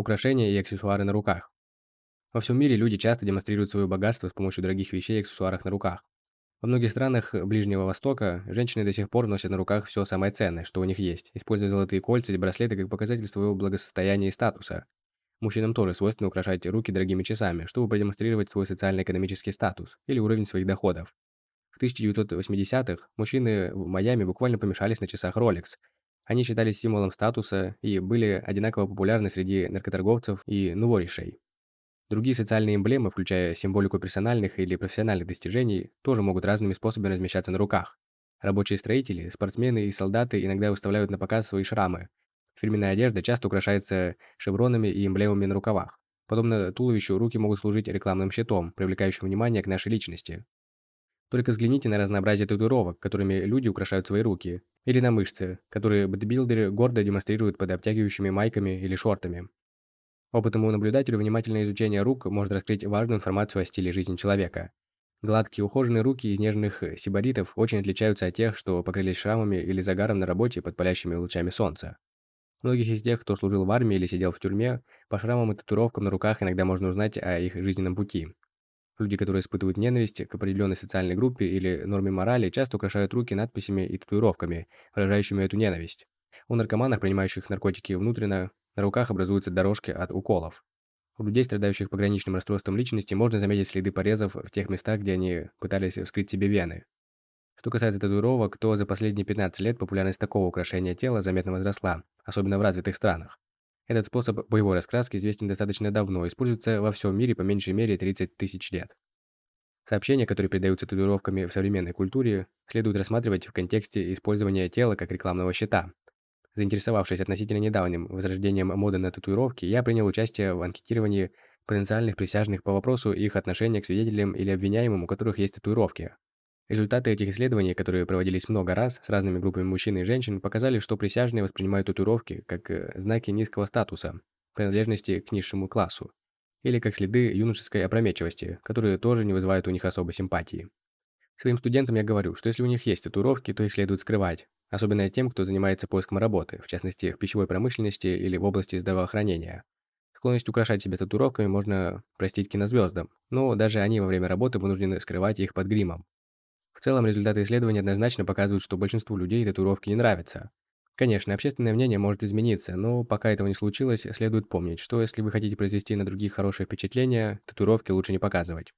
Украшения и аксессуары на руках. Во всем мире люди часто демонстрируют свое богатство с помощью дорогих вещей и аксессуаров на руках. Во многих странах Ближнего Востока женщины до сих пор носят на руках все самое ценное, что у них есть, используя золотые кольца или браслеты как показатель своего благосостояния и статуса. Мужчинам тоже свойственно украшать руки дорогими часами, чтобы продемонстрировать свой социально-экономический статус или уровень своих доходов. В 1980-х мужчины в Майами буквально помешались на часах Rolex. Они считались символом статуса и были одинаково популярны среди наркоторговцев и нуворишей. Другие социальные эмблемы, включая символику персональных или профессиональных достижений, тоже могут разными способами размещаться на руках. Рабочие строители, спортсмены и солдаты иногда выставляют на показ свои шрамы. Фирменная одежда часто украшается шевронами и эмблемами на рукавах. Подобно туловищу, руки могут служить рекламным щитом, привлекающим внимание к нашей личности. Только взгляните на разнообразие татуировок, которыми люди украшают свои руки, или на мышцы, которые бодибилдеры гордо демонстрируют под обтягивающими майками или шортами. Опытному наблюдателю внимательное изучение рук может раскрыть важную информацию о стиле жизни человека. Гладкие ухоженные руки из нежных сибаритов очень отличаются от тех, что покрылись шрамами или загаром на работе под палящими лучами солнца. Многих из тех, кто служил в армии или сидел в тюрьме, по шрамам и татуировкам на руках иногда можно узнать о их жизненном пути. Люди, которые испытывают ненависть к определенной социальной группе или норме морали, часто украшают руки надписями и татуировками, выражающими эту ненависть. У наркоманов, принимающих наркотики внутренно, на руках образуются дорожки от уколов. У людей, страдающих пограничным расстройством личности, можно заметить следы порезов в тех местах, где они пытались вскрыть себе вены. Что касается татуировок, то за последние 15 лет популярность такого украшения тела заметно возросла, особенно в развитых странах. Этот способ боевой раскраски известен достаточно давно, используется во всем мире по меньшей мере 30 тысяч лет. Сообщения, которые передаются татуировками в современной культуре, следует рассматривать в контексте использования тела как рекламного щита. Заинтересовавшись относительно недавним возрождением моды на татуировки, я принял участие в анкетировании потенциальных присяжных по вопросу их отношения к свидетелям или обвиняемым, у которых есть татуировки. Результаты этих исследований, которые проводились много раз с разными группами мужчин и женщин, показали, что присяжные воспринимают татуировки как э, знаки низкого статуса, принадлежности к низшему классу, или как следы юношеской опрометчивости, которые тоже не вызывают у них особой симпатии. Своим студентам я говорю, что если у них есть татуировки, то их следует скрывать, особенно тем, кто занимается поиском работы, в частности, в пищевой промышленности или в области здравоохранения. Склонность украшать себя татуировками можно простить кинозвездам, но даже они во время работы вынуждены скрывать их под гримом. В целом, результаты исследований однозначно показывают, что большинству людей татуировки не нравятся. Конечно, общественное мнение может измениться, но пока этого не случилось, следует помнить, что если вы хотите произвести на других хорошее впечатление, татуировки лучше не показывать.